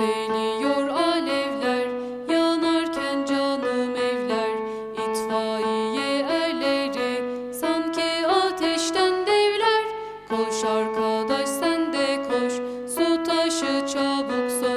Yükseliyor alevler yanarken canım evler. İtfaiye erleri sanki ateşten devler. Koş arkadaş sen de koş su taşı çabuk sor.